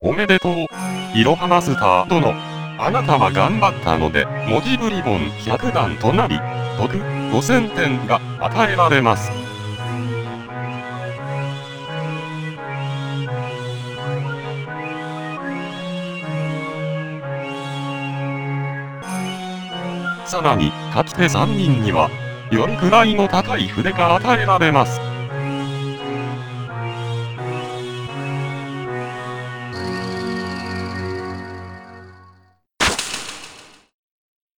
おめでとう。いろはマスター殿。あなたは頑張ったので、文字ブリボン100段となり、得5000点が与えられます。さらに、勝ち手3人には、よりいの高い筆が与えられます。